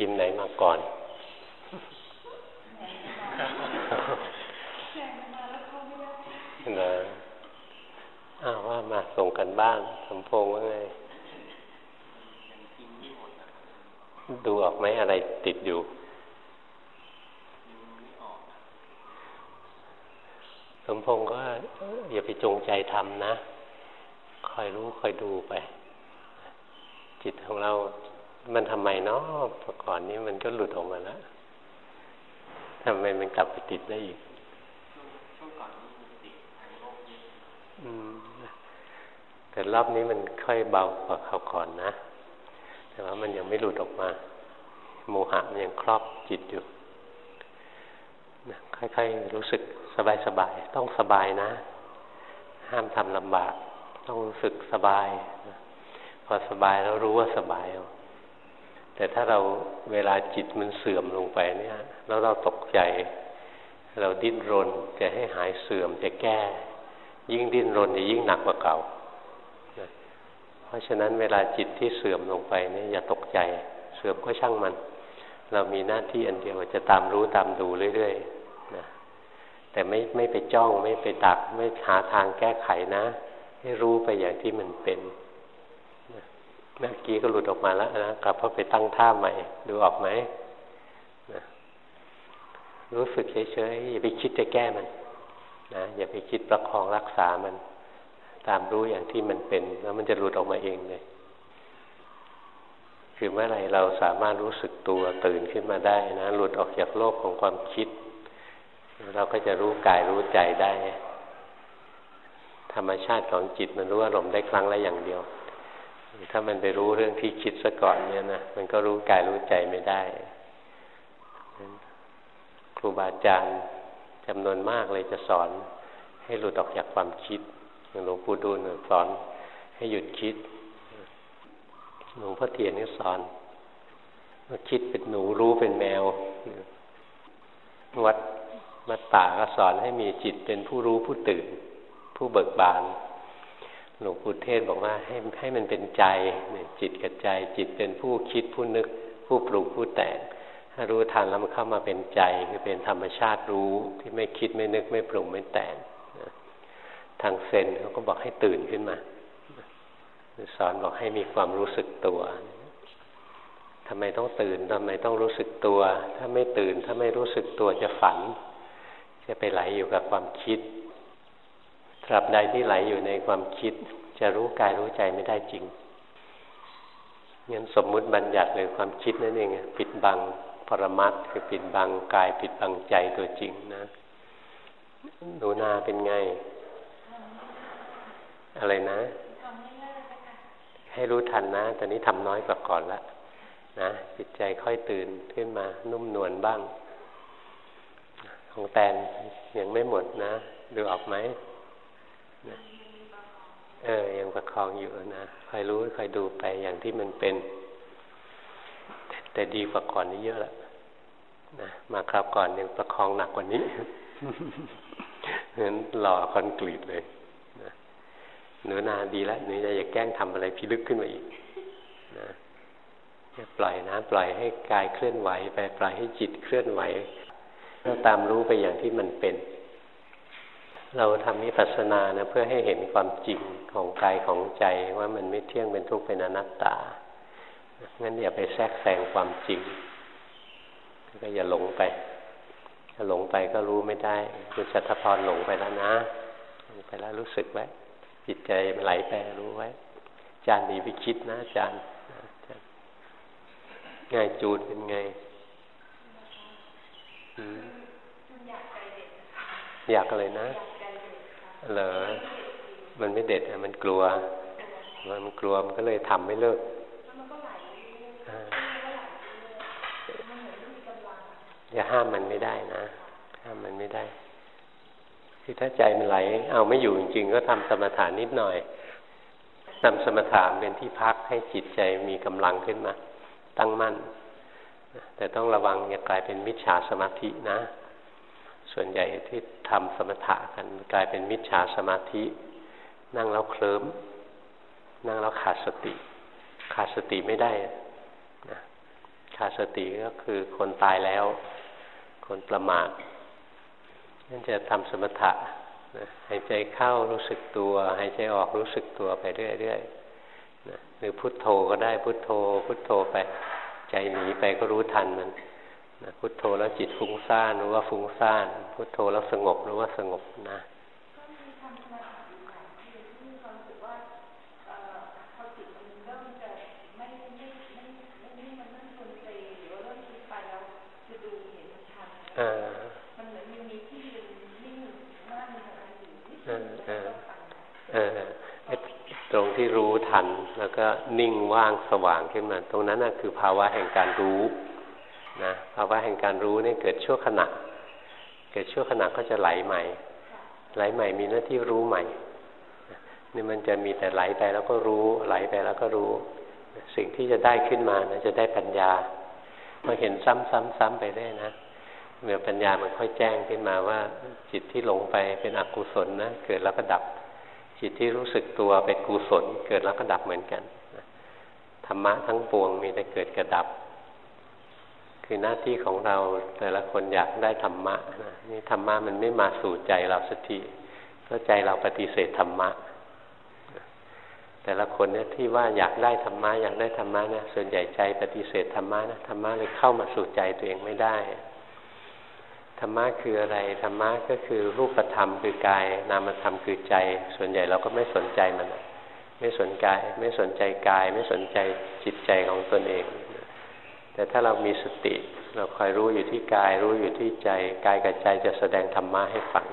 ทีมไหนมาก่อน นะอ้าวว่ามาส่งกันบ้านสมพงษ์ว่าไง ดูออกไหมอะไรติดอยู่สมพงษ์ก็อย่าไปจงใจทำนะ คอยรู้คอยดูไป จิตของเรา มันทำไมเนาะก่อนนี้มันก็หลุดออกมาแล้วทำไมมันกลับไปติดได้อีกแต่รอบนี้มันค่อยเบากว่าคราวก่อนนะ แต่ว่ามันยังไม่หลุดออกมา โมหะมันยังครอบจิตอยู่ค่อยๆรู้สึกสบายๆ ต้องสบายนะ ห้ามทำลำบาก ต้องรู้สึกสบาย พอสบายแล้วรู้ว่าสบายเอา แต่ถ้าเราเวลาจิตมันเสื่อมลงไปเนี่ย แล้วเราตกใจ เราดิ้นรนจะให้หายเสื่อมจะแก้ ยิ่งดิ้นรนจะยิ่งหนักกว่าเก่า เพราะฉะนั้นเวลาจิตที่เสื่อมลงไปเนี่ยอย่าตกใจ เสื่อมก็ช่างมัน เรามีหน้าที่อันเดียวจะตามรู้ตามดูเรื่อยๆนะแต่ไม่ไม่ไปจ้องไม่ไปดัก ไม่หาทางแก้ไขนะ ให้รู้ไปอย่างที่มันเป็น เมื่อกี้ก็หลุดออกมาแล้วนะกลับเข้าไปตั้งท่าใหม่ดูออกไหมนะรู้สึกเฉยๆอย่าไปคิดจะแก้มันนะอย่าไปคิดประคองรักษามัน ตามรู้อย่างที่มันเป็น แล้วมันจะหลุดออกมาเองเลยคือเมื่อไรเราสามารถรู้สึกตัวตื่นขึ้นมาได้นะ หลุดออกจากโลกของความคิด เราก็จะรู้กายรู้ใจได้ ธรรมชาติของจิตมันรู้อารมณ์ได้ครั้งละอย่างเดียว ถ้ามันไปรู้เรื่องที่คิดซะก่อนเนี่ยนะมันก็รู้กายรู้ใจไม่ได้ ครูบาอาจารย์จำนวนมากเลยจะสอน ให้หลุดออกจากความคิดหลวงปู่ดูลสอน ให้หยุดคิดหลวงพ่อเทียนนี่สอนว่าคิดเป็นหนูรู้เป็นแมว วัดมัตตาก็สอนให้มีจิตเป็นผู้รู้ผู้ตื่น ผู้เบิกบาน หลวงปู่เทศบอกว่าให้ให้มันเป็นใจจิตกับใจจิตเป็นผู้คิดผู้นึก ผู้ปรุงผู้แต่งถ้ารู้ทันแล้วมันเข้ามาเป็นใจคือเป็นธรรมชาติรู้ที่ไม่คิดไม่นึกไม่ปรุงไม่แต่งทางเซนเขาก็บอกให้ตื่นขึ้นมาสอนบอกให้มีความรู้สึกตัวทำไมต้องตื่นทำไมต้องรู้สึกตัว ถ้าไม่ตื่น ถ้าไม่รู้สึกตัวจะฝัน จะไปไหลอยู่กับความคิด ตราบใดที่ไหลอยู่ในความคิด จะรู้กายรู้ใจไม่ได้จริงงั้นสมมุติบัญญัติเลยความคิดนั่นเองปิดบังปรมัตคือปิดบังกายปิดบังใจตัวจริงนะหนูนาเป็นไง อะไรนะ ให้รู้ทันนะตอนนี้ทำน้อยกว่าก่อนละนะจิตใจค่อยตื่นขึ้นมา นุ่มนวลบ้าง ของแตนยังไม่หมดนะ ดูออกไหม เออ ยังประคองอยู่นะคอยรู้คอยดูไปอย่างที่มันเป็น แต่ดีกว่าก่อนนี้เยอะละนะมาคราวก่อนยังประคองหนักกว่านี้เพราะนั้นหล่อคอนกรีตเลยนะหนูนาดีแล้วหนูจะอย่าแกล้งทำอะไรพิลึกขึ้นมาอีกนะปล่อยนะ ปล่อยให้กายเคลื่อนไหว ไปปล่อยให้จิตเคลื่อนไหวแล้วตามรู้ไปอย่างที่มันเป็น เราทำนิพพานานะเพื่อให้เห็นความจริงของกายของใจว่ามันไม่เที่ยงเป็นทุกข์เป็นอนัตตา งั้นอย่าไปแทรกแซงความจริง ก็อย่าหลงไป ถ้าหลงไปก็รู้ไม่ได้คุณชัทพรหลงไปแล้วนะหลงไปแล้วรู้สึกไว้ จิตใจมันไหลไปรู้ไว้ จานดีไปคิดนะจานง่ายจูดเป็นไงอยากอะไรนะ เหรอมันไม่เด็ดมันกลัว มันกลัวมันก็เลยทำไม่เลิกอย่าห้ามมันไม่ได้นะ ห้ามมันไม่ได้ คือถ้าใจมันไหล เอาไม่อยู่จริงๆ ก็ทำสมถานิดหน่อยทำสมถะเป็นที่พักให้จิตใจมีกำลังขึ้นมา ตั้งมั่น แต่ต้องระวังอย่ากลายเป็นมิจฉาสมาธินะ ส่วนใหญ่ที่ทำสมถะกันกลายเป็นมิจฉาสมาธิ นั่งแล้วเคลิ้มนั่งแล้วขาดสติ ขาดสติไม่ได้นะขาดสติก็คือคนตายแล้ว คนประมาทนั่นจะทำสมถะหายใจเข้ารู้สึกตัวหายใจออกรู้สึกตัวไปเรื่อยๆหรือพุทโธก็ได้พุทโธ พุทโธไป ใจหนีไปก็รู้ทันมัน พุทโธแล้วจิตฟุ้งซ่านรู้ว่าฟุ้งซ่านพุทโธแล้วสงบรู้ว่าสงบนะตรงที่รู้ทัน แล้วก็นิ่งว่างสว่างขึ้นมา ตรงนั้นนะคือภาวะแห่งการรู้าวะแห่งการรู้นี่เกิดชั่วขณะ เกิดชั่วขณะก็จะไหลใหม่ ไหลใหม่มีหน้าที่รู้ใหม่นี่มันจะมีแต่ไหลไปแล้วก็รู้ ไหลไปแล้วก็รู้ สิ่งที่จะได้ขึ้นมานะจะได้ปัญญาพอเห็นซ้ำๆๆไปได้นะเมื่อปัญญามันค่อยแจ้งขึ้นมาว่า จิตที่หลงไปเป็นอกุศลนะเกิดแล้วก็ดับ จิตที่รู้สึกตัวเป็นกุศล เกิดแล้วก็ดับเหมือนกันธรรมะทั้งปวงมีแต่เกิดกระดับ คือหน้าที่ของเราแต่ละคนอยากได้ธรรมะนะนี่ธรรมะมันไม่มาสู่ใจเราสักทีเพราะใจเราปฏิเสธธรรมะ แต่ละคนเนี่ยที่ว่าอยากได้ธรรมะอยากได้ธรรมะนะส่วนใหญ่ใจปฏิเสธธรรมะนะธรรมะเลยเข้ามาสู่ใจตัวเองไม่ได้ธรรมะคืออะไรธรรมะก็คือรูปธรรมคือกาย นามธรรมคือใจ ส่วนใหญ่เราก็ไม่สนใจมัน ไม่สนใจไม่สนใจกาย ไม่สนใจจิตใจของตนเอง แต่ถ้าเรามีสติ เราคอยรู้อยู่ที่กาย รู้อยู่ที่ใจกายกับใจจะแสดงธรรมะให้ฟัง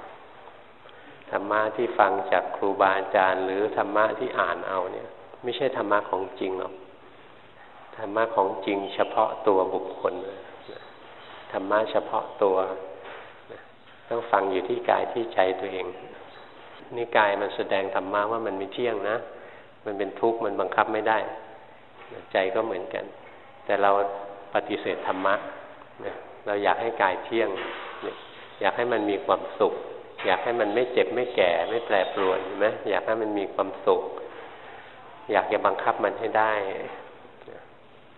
ธรรมะที่ฟังจากครูบาอาจารย์ หรือธรรมะที่อ่านเอาเนี่ย ไม่ใช่ธรรมะของจริงหรอกธรรมะของจริงเฉพาะตัวบุคคลธรรมะเฉพาะตัวต้องฟังอยู่ที่กายที่ใจตัวเอง นี่กายมันแสดงธรรมะว่ามันไม่เที่ยงนะ มันเป็นทุกข์มันบังคับไม่ได้ ใจก็เหมือนกัน แต่เรา ปฏิเสธธรรมะเราอยากให้กายเที่ยง อยากให้มันมีความสุข อยากให้มันไม่เจ็บไม่แก่ไม่แปรปรวนไหมอยากให้มันมีความสุข อยากจะบังคับมันให้ได้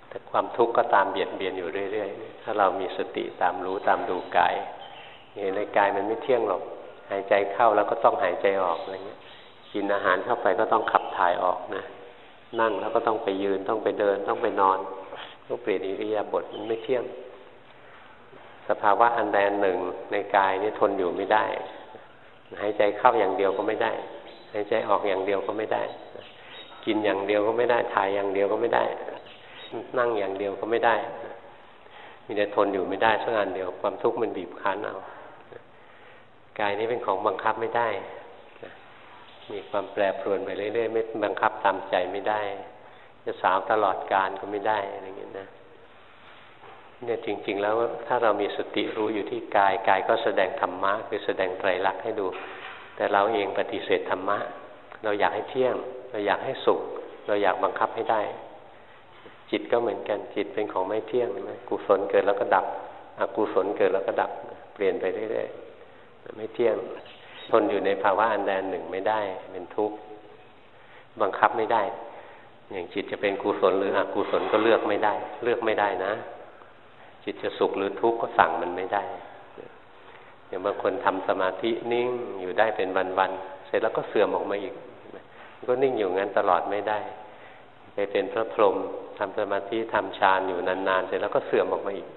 แต่ความทุกข์ก็ตามเบียดเบียนอยู่เรื่อยๆ ถ้าเรามีสติตามรู้ตามดูกายเห็นในกายมันไม่เที่ยงหรอก หายใจเข้าแล้วก็ต้องหายใจออกอะไรเงี้ย กินอาหารเข้าไปก็ต้องขับถ่ายออกนะ นั่งแล้วก็ต้องไปยืนต้องไปเดินต้องไปนอน ต้องเปลี่ยนอิริยาบถมันไม่เที่ยง สภาวะอันใดอันหนึ่งในกายนี่ทนอยู่ไม่ได้ หายใจเข้าอย่างเดียวก็ไม่ได้ หายใจออกอย่างเดียวก็ไม่ได้ กินอย่างเดียวก็ไม่ได้ถ่ายอย่างเดียวก็ไม่ได้ นั่งอย่างเดียวก็ไม่ได้ มีแต่ทนอยู่ไม่ได้สักอันเดียวความทุกข์มันบีบคั้นเอากายนี้เป็นของบังคับไม่ได้มีความแปรปรวนไปเรื่อยๆไม่บังคับตามใจไม่ได้ จะสาวตลอดการก็ไม่ได้อะไรเงี้ยนะเนี่ยจริง ๆ แล้วถ้าเรามีสติรู้อยู่ที่กายกายก็แสดงธรรมะคือแสดงไตรลักษณ์ให้ดู แต่เราเองปฏิเสธธรรมะ เราอยากให้เที่ยง เราอยากให้สุข เราอยากบังคับให้ได้ จิตก็เหมือนกันจิตเป็นของไม่เที่ยงใช่ไหมกุศลเกิดแล้วก็ดับอกุศลเกิดแล้วก็ดับเปลี่ยนไปเรื่อยๆไม่เที่ยงทนอยู่ในภาวะอันใดหนึ่งไม่ได้ เป็นทุกข์บังคับไม่ได้ อย่างจิตจะเป็นกุศลหรืออกุศลก็เลือกไม่ได้ เลือกไม่ได้นะ จิตจะสุขหรือทุกข์ก็สั่งมันไม่ได้อย่างบางคนทำสมาธินิ่งอยู่ได้เป็นวันๆเสร็จแล้วก็เสื่อมออกมาอีก ก็นิ่งอยู่งั้นตลอดไม่ได้ไปเป็นพระพรหมทำสมาธิทำฌานอยู่นานๆเสร็จแล้วก็เสื่อมออกมาอีก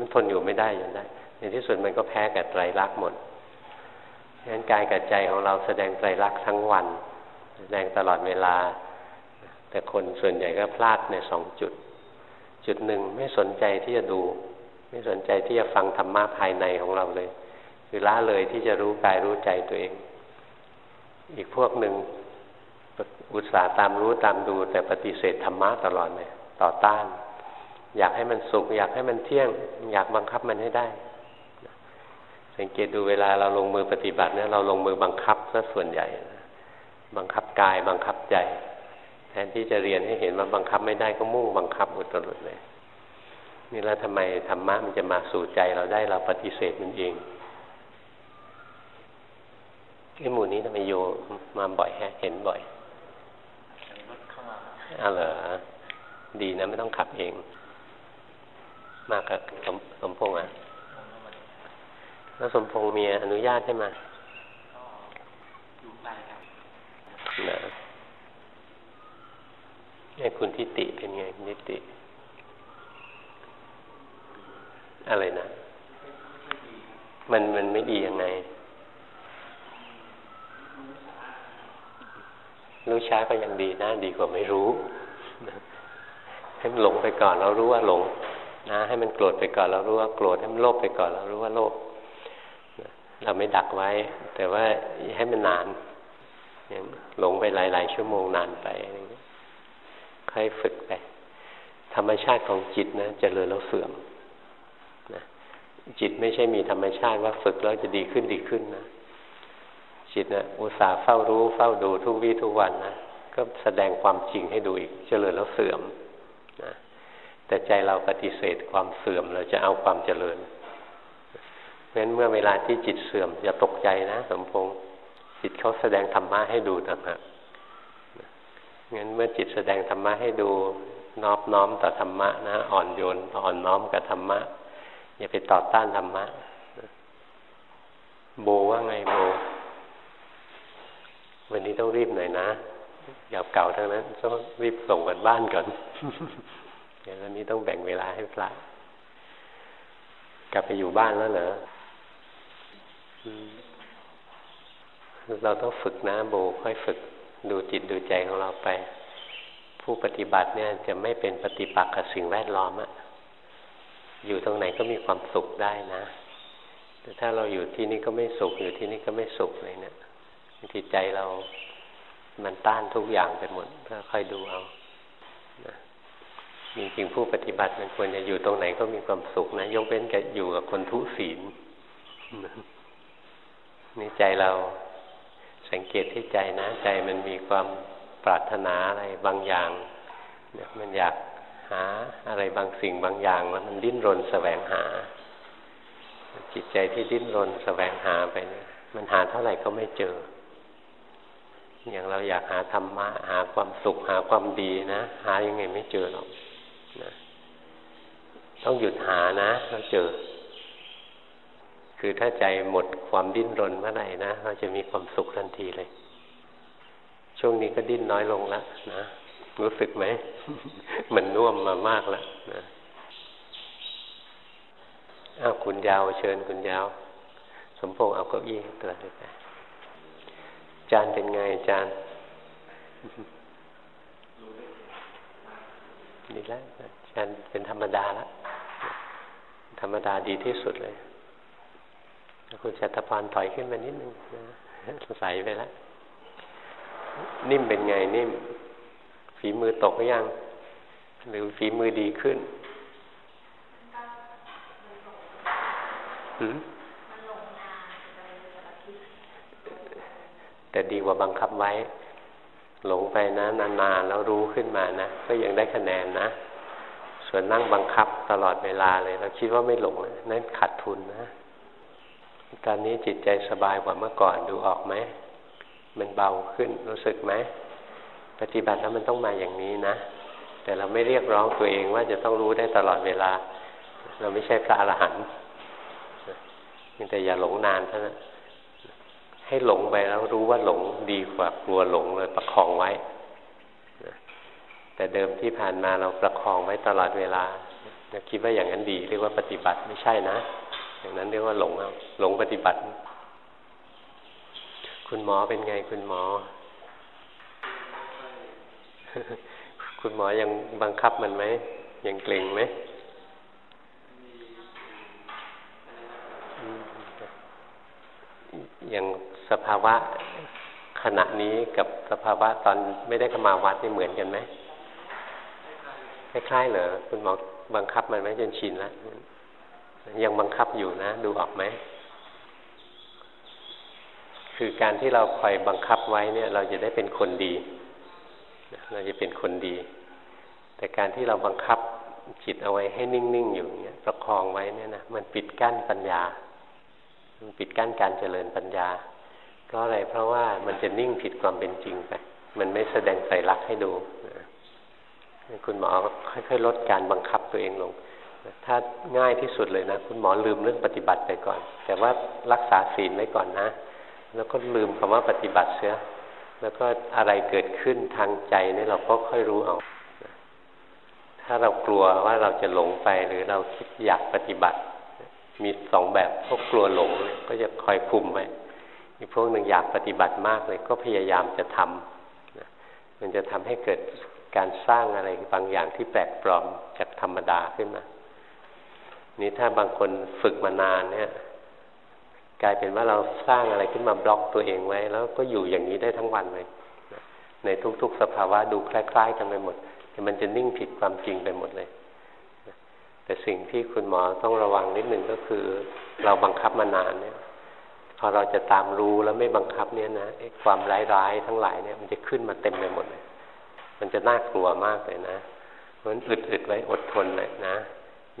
มันทนอยู่ไม่ได้อย่างได้ในที่สุดมันก็แพ้กับไตรลักษณ์หมดฉะนั้นกายกับใจของเราแสดงไตรลักษณ์ทั้งวัน แสดงตลอดเวลา แต่คนส่วนใหญ่ก็พลาดในสองจุด จุดหนึ่งไม่สนใจที่จะดู ไม่สนใจที่จะฟังธรรมะภายในของเราเลย คือละเลยที่จะรู้กายรู้ใจตัวเอง อีกพวกหนึ่งอุตส่าห์ตามรู้ตามดู แต่ปฏิเสธธรรมะตลอดเลยต่อต้าน อยากให้มันสุข อยากให้มันเที่ยง อยากบังคับมันให้ได้ สังเกตดูเวลาเราลงมือปฏิบัติเนี่ยเราลงมือบังคับซะส่วนใหญ่ บังคับกายบังคับใจ ทนที่จะเรียนให้เห็นว่าบังคับไม่ได้ก็มุ่งบังคับอุตรุดเลยนี่แล้วทำไมธรรมะมันจะมาสู่ใจเราได้เราปฏิเสธมันเองไอ้หมู่นี้ทำไมโยมาบ่อยแฮะ เห็นบ่อยอ้าวเหรอดีนะไม่ต้องขับเอง มากับสมสมพงษ์อะ แล้วสมพงษ์มีอนุญาตให้มานะไอ้คุ ณทิติเป็นไงนิติ อะไรนะ มันมันไม่ดียังไง รู้ช้าก็ยังดีนะดีกว่าไม่รู้ให้มันหลงไปก่อนเรารู้ว่าหลง นะ ให้มันโกรธไปก่อนเรารู้ว่าโกรธให้มันโลภไปก่อนเรารู้ว่าโลภเราไม่ดักไว้ แต่ว่าให้มันนานหลงไปหลาย ๆ ชั่วโมงนานไปอะไรเงี้ย ค่อยฝึกไป ธรรมชาติของจิตนะจะเจริญแล้วเสื่อมนะจิตไม่ใช่มีธรรมชาติว่าฝึกแล้วจะดีขึ้นดีขึ้นนะจิตนะอุตส่าห์เฝ้ารู้เฝ้าดูทุกวี่ทุกวันนะก็แสดงความจริงให้ดูอีกเจริญแล้วเสื่อมนะแต่ใจเราปฏิเสธความเสื่อมเราจะเอาความเจริญเพราะฉะนั้นเมื่อเวลาที่จิตเสื่อมอย่าตกใจนะสมพงษ์จิตเขาแสดงธรรมะให้ดูนะฮะ งั้นเมื่อจิตแสดงธรรมะให้ดูนอบน้อมต่อธรรมะนะอ่อนโยนอ่อนน้อมกับธรรมะ อย่าไปต่อต้านธรรมะ โบว่าไงโบ วันนี้ต้องรีบหน่อยนะอย่าเก่าทั้งนั้นต้องรีบส่งกันบ้านก่อนเดี๋ยววันนี้ต้องแบ่งเวลาให้พระกลับไปอยู่บ้านแล้วเหรอเราต้องฝึกนะโบค่อยฝึก ดูจิตดูใจของเราไป ผู้ปฏิบัติเนี่ยจะไม่เป็นปฏิปักษ์กับสิ่งแวดล้อมอะอยู่ตรงไหนก็มีความสุขได้นะ แต่ถ้าเราอยู่ที่นี่ก็ไม่สุขอยู่ที่นี่ก็ไม่สุขเลยเนะี่ยจิตใจเรามันต้านทุกอย่างไปหมดถ้าค่อยดูเอาจริงๆผู้ปฏิบัติมันควรจะอยู่ตรงไหนก็มีความสุขนะยกเว้นกับอยู่กับคนทุศีลนี่ใจเรา สังเกตที่ใจนะใจมันมีความปรารถนาอะไรบางอย่างเนี่ยมันอยากหาอะไรบางสิ่งบางอย่างแล้วมันดิ้นรนแสวงหา จิตใจที่ดิ้นรนแสวงหาไปเนี่ยมันหาเท่าไหร่ก็ไม่เจอ อย่างเราอยากหาธรรมะ หาความสุขหาความดีนะ หายังไงไม่เจอหรอกนะต้องหยุดหานะเราเจอ คือถ้าใจหมดความดิ้นรนเมื่อไหร่นะเราจะมีความสุขทันทีเลย ช่วงนี้ก็ดิ้นน้อยลงแล้วนะรู้สึกไหมมันน่วมมามากแล้วนะอ้าวคุณยาวเชิญคุณยาว สมพงษ์เอาเก้าอี้ตัวเลยไปจานเป็นไงจานดีแล้วจานเป็นธรรมดาแล้วธรรมดาดีที่สุดเลย คุณชัตพรถอยขึ้นมานิดนึงใสไปแล้ว นิ่มเป็นไงนิ่ม ฝีมือตกหรือยัง หรือฝีมือดีขึ้นแต่ดีกว่าบังคับไว้ หลงไปนะ นานๆแล้วรู้ขึ้นมานะ ก็ยังได้คะแนนนะส่วนนั่งบังคับตลอดเวลาเลย เราคิดว่าไม่หลงนั่นขาดทุนนะ ตอนนี้จิตใจสบายกว่าเมื่อก่อนดูออกไหม มันเบาขึ้นรู้สึกไหม ปฏิบัติแล้วมันต้องมาอย่างนี้นะ แต่เราไม่เรียกร้องตัวเองว่าจะต้องรู้ได้ตลอดเวลา เราไม่ใช่พระอรหันต์แต่อย่าหลงนานเท่านั้นให้หลงไปแล้วรู้ว่าหลงดีกว่ากลัวหลงเลยประคองไว้ แต่เดิมที่ผ่านมาเราประคองไว้ตลอดเวลาคิดว่าอย่างนั้นดี เรียกว่าปฏิบัติไม่ใช่นะ อย่างนั้นเรียกว่าหลงเอาหลงปฏิบัติ คุณหมอเป็นไงคุณหมอ คุณหมอยังบังคับมันไหมยังเกรงไหมอย่างสภาวะขณะนี้กับสภาวะตอนไม่ได้ขมาวัดนี่เหมือนกันไหมคล้ายๆเหรอคุณหมอบังคับมันไหมจนชินแล้ว ยังบังคับอยู่นะ ดูออกไหมคือการที่เราคอยบังคับไว้เนี่ย เราจะได้เป็นคนดี เราจะเป็นคนดี แต่การที่เราบังคับจิตเอาไว้ให้นิ่ง ๆ อยู่เนี่ยประคองไว้เนี่ยนะมันปิดกั้นปัญญา มันปิดกั้นการเจริญปัญญา เพราะอะไรเพราะว่ามันจะนิ่งผิดความเป็นจริงไปมันไม่แสดงใส่รักให้ดูคุณหมอค่อยๆลดการบังคับตัวเองลง ถ้าง่ายที่สุดเลยนะ คุณหมอลืมเรื่องปฏิบัติไปก่อน แต่ว่ารักษาศีลไว้ก่อนนะ แล้วก็ลืมคำว่าปฏิบัติเสียแล้วก็อะไรเกิดขึ้นทางใจนี่เราก็ค่อยรู้เอาถ้าเรากลัวว่าเราจะหลงไปหรือเราคิดอยากปฏิบัติ มีสองแบบพวกกลัวหลงก็จะคอยคุมไว้อีกพวกหนึ่งอยากปฏิบัติมากเลยก็พยายามจะทำมันจะทำให้เกิดการสร้างอะไรบางอย่างที่แปลกปลอมจากธรรมดาขึ้นมา นี่ถ้าบางคนฝึกมานานเนี่ย กลายเป็นว่าเราสร้างอะไรขึ้นมาบล็อกตัวเองไว้ แล้วก็อยู่อย่างนี้ได้ทั้งวันเลยในทุก ๆ สภาวะดูคล้ายๆกันไปหมดแต่มันจะนิ่งผิดความจริงไปหมดเลยแต่สิ่งที่คุณหมอต้องระวังนิดหนึ่งก็คือ เราบังคับมานานเนี่ย พอเราจะตามรู้แล้วไม่บังคับเนี่ยนะความร้ายๆทั้งหลายเนี่ย มันจะขึ้นมาเต็มไปหมดเลย มันจะน่ากลัวมากเลยนะเพราะฉะนั้นอึดๆไว้อดทนเลยนะ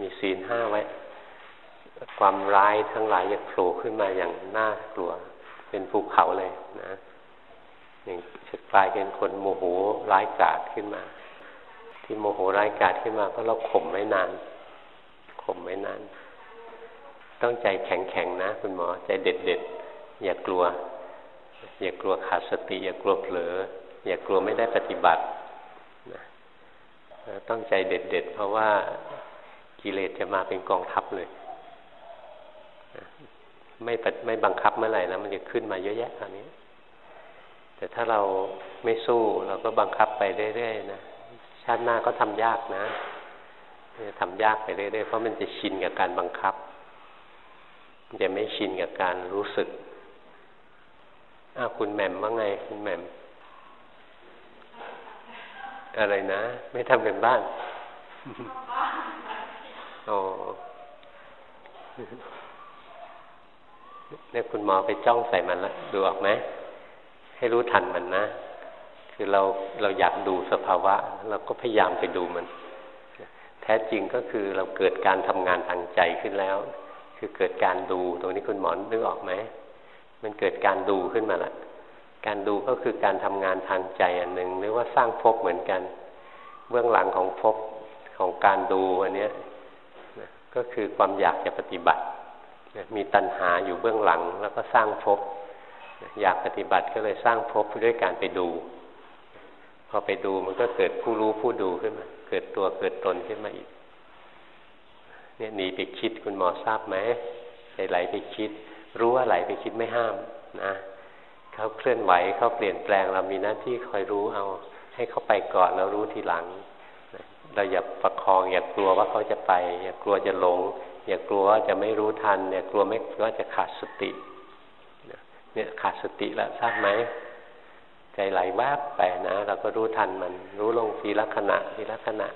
มีศีลห้าไว้ ความร้ายทั้งหลายจะโผล่ขึ้นมาอย่างน่ากลัว เป็นภูเขาเลยนะอย่างจะกลายเป็นคนโมโหร้ายกาจขึ้นมา ที่โมโหร้ายกาจขึ้นมา เพราะเราข่มไว้นานข่มไว้นานต้องใจแข็งๆนะ คุณหมอใจเด็ดๆอย่ากลัว อย่ากลัวขาดสติ อย่ากลัวเผลอ อย่ากลัวไม่ได้ปฏิบัตินะต้องใจเด็ดๆเพราะว่า กิเลสจะมาเป็นกองทัพเลย ไม่ไม่บังคับเมื่อไหร่นะมันจะขึ้นมาเยอะแยะตอนนี้ แต่ถ้าเราไม่สู้เราก็บังคับไปเรื่อยๆนะชาติหน้าก็ทำยากนะทำยากไปเรื่อยๆเพราะมันจะชินกับการบังคับมันจะไม่ชินกับการรู้สึกอ้าคุณแหม่มว่าไง คุณแหม่ม อะไรนะ ไม่ทำกันบ้าน โอ้เนี่ยคุณหมอไปจ้องใส่มันแล้วดูออกไหมให้รู้ทันมันนะ คือเราเราอยากดูสภาวะ เราก็พยายามไปดูมัน แท้จริงก็คือเราเกิดการทำงานทางใจขึ้นแล้ว คือเกิดการดูตรงนี้คุณหมอนึกออกไหมมันเกิดการดูขึ้นมาละการดูก็คือการทำงานทางใจอันหนึ่งหรือว่าสร้างภพเหมือนกัน เบื้องหลังของภพของการดูอันนี้ ก็คือความอยากจะปฏิบัติ มีตัณหาอยู่เบื้องหลังแล้วก็สร้างภพอยากปฏิบัติก็เลยสร้างภพด้วยการไปดู พอไปดูมันก็เกิดผู้รู้ผู้ดูขึ้นมา เกิดตัวเกิดตนขึ้นมาอีก เนี่ยหนีไปคิดคุณหมอทราบไหมไหลไปคิด รู้ว่าไหลไปคิดไม่ห้ามนะเขาเคลื่อนไหวเขาเปลี่ยนแปลงเรามีหน้าที่คอยรู้เอา ให้เขาไปก่อนแล้วรู้ทีหลัง เราอย่าประคอง อย่ากลัวว่าเขาจะไป อย่ากลัวจะหลง อย่ากลัวว่าจะไม่รู้ทัน อย่ากลัวไม่ว่าจะขาดสติเนี่ยขาดสติแล้วทราบไหมใจไหลแวบไปนะ เราก็รู้ทันมัน รู้ลงทีละขณะทีละขณะ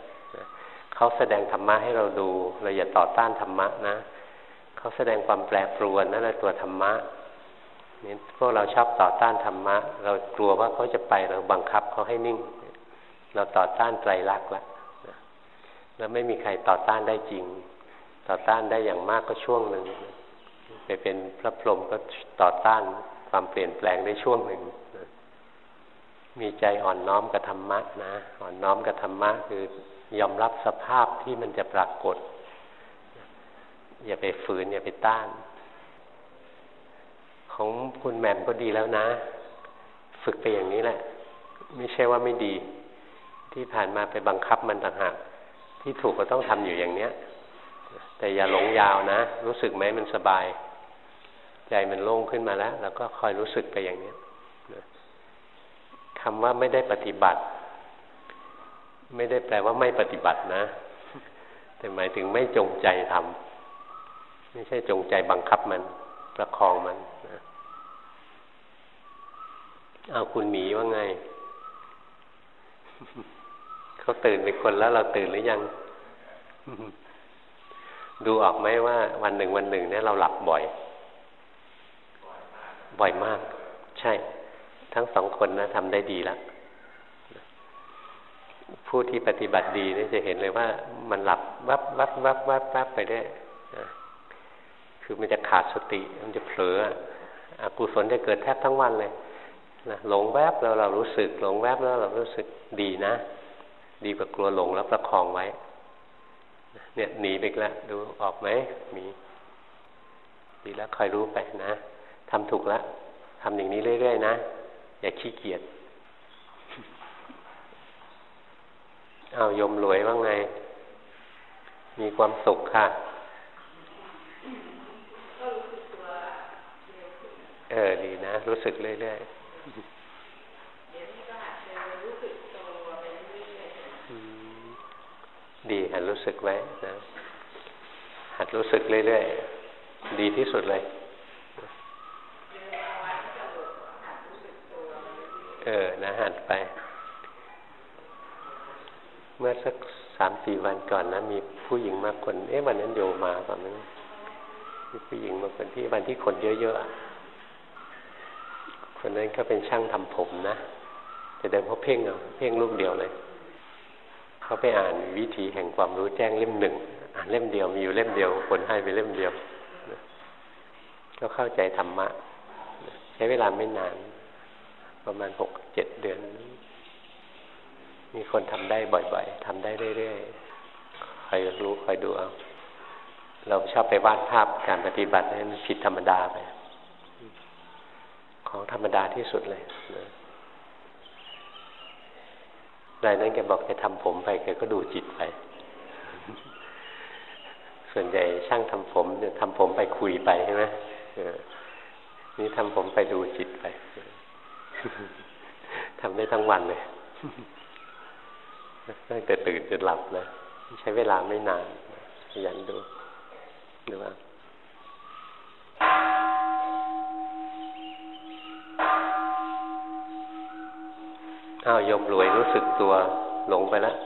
เขาแสดงธรรมะให้เราดู เราอย่าต่อต้านธรรมะนะเขาแสดงความแปรปรวนนั่นแหละตัวธรรมะนี่พวกเราชอบต่อต้านธรรมะ เรากลัวว่าเขาจะไปเราบังคับเขาให้นิ่ง เราต่อต้านไตรลักษณ์ละ แล้วไม่มีใครต่อต้านได้จริง ต่อต้านได้อย่างมากก็ช่วงหนึ่งไปเป็นพระพรหมก็ต่อต้านความเปลี่ยนแปลงได้ช่วงหนึ่งมีใจอ่อนน้อมกับธรรมะนะอ่อนน้อมกับธรรมะคือยอมรับสภาพที่มันจะปรากฏ อย่าไปฝืน อย่าไปต้าน ของคุณแหม่มก็ดีแล้วนะ ฝึกไปอย่างนี้แหละ ไม่ใช่ว่าไม่ดี ที่ผ่านมาไปบังคับมันต่างหาก ที่ถูกก็ต้องทำอยู่อย่างเนี้ย แต่อย่าหลงยาวนะ รู้สึกไหมมันสบาย ใจมันโล่งขึ้นมาแล้ว แล้วก็คอยรู้สึกไปอย่างเนี้ยคำว่าไม่ได้ปฏิบัติ ไม่ได้แปลว่าไม่ปฏิบัตินะ แต่หมายถึงไม่จงใจทำไม่ใช่จงใจบังคับมัน ประคองมันเอาคุณหมีว่าไง เขาตื่นเป็นคนแล้วเราตื่นหรือยัง ดูออกไหมว่า วันหนึ่งวันหนึ่งเนี่ยเราหลับบ่อย บ่อยมาก ใช่ ทั้งสองคนนะทำได้ดีแล้วผู้ที่ปฏิบัติดีนี่จะเห็นเลยว่า มันหลับวับวับวับวับวับไปได้คือมันจะขาดสติ มันจะเผลออกุศลจะเกิดแทบทั้งวันเลยนะหลงแวบแล้วเรารู้สึก หลงแวบแล้วเรารู้สึกดีนะ ดีกว่ากลัวหลงแล้วประคองไว้ เนี่ยหนีไปแล้วดูออกไหมมีดีแล้วคอยรู้ไปนะทำถูกแล้วทำอย่างนี้เรื่อยๆนะอย่าขี้เกียจเอายมรวยว่าไง มีความสุขค่ะ เออดีนะ รู้สึกเรื่อยๆ ดีหัดรู้สึกไว้นะหัดรู้สึกเรื่อยๆดีที่สุดเลยเออนะหัดไป เมื่อสักสามสี่วันก่อนนะมีผู้หญิงมาคน เอ๊ะวันนั้นโยมาตอนนั้นมีผู้หญิงมาคนที่วันที่คนเยอะๆคนนั้นก็เป็นช่างทำผมนะแต่เดิมเขาเพ่งเอาเพ่งรูปเดียวเลย เขาไปอ่านวิธีแห่งความรู้แจ้งเล่มหนึ่งอ่านเล่มเดียวมีอยู่เล่มเดียวคนให้ไปเล่มเดียวก็เข้าใจธรรมะ ใช้เวลาไม่นาน ประมาณหกเจ็ดเดือน มีคนทำได้บ่อยๆทำได้เรื่อยๆใครรู้คอยดูเอาเราชอบไปวาดภาพการปฏิบัติให้มันผิดธรรมดาไป ของธรรมดาที่สุดเลยนะ รายนั้นแกบอกแกทำผมไปแกก็ดูจิตไป ส่วนใหญ่ช่างทำผมเนี่ยทำผมไปคุยไปใช่ไหมนี่ทำผมไปดูจิตไปทำได้ทั้งวันเลยตั้งแต่ตื่นจนหลับนะใช้เวลาไม่นานขยันดูหรือว่า อ้าวยมรวยรู้สึกตัวหลงไปแล้ว